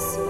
Christmas.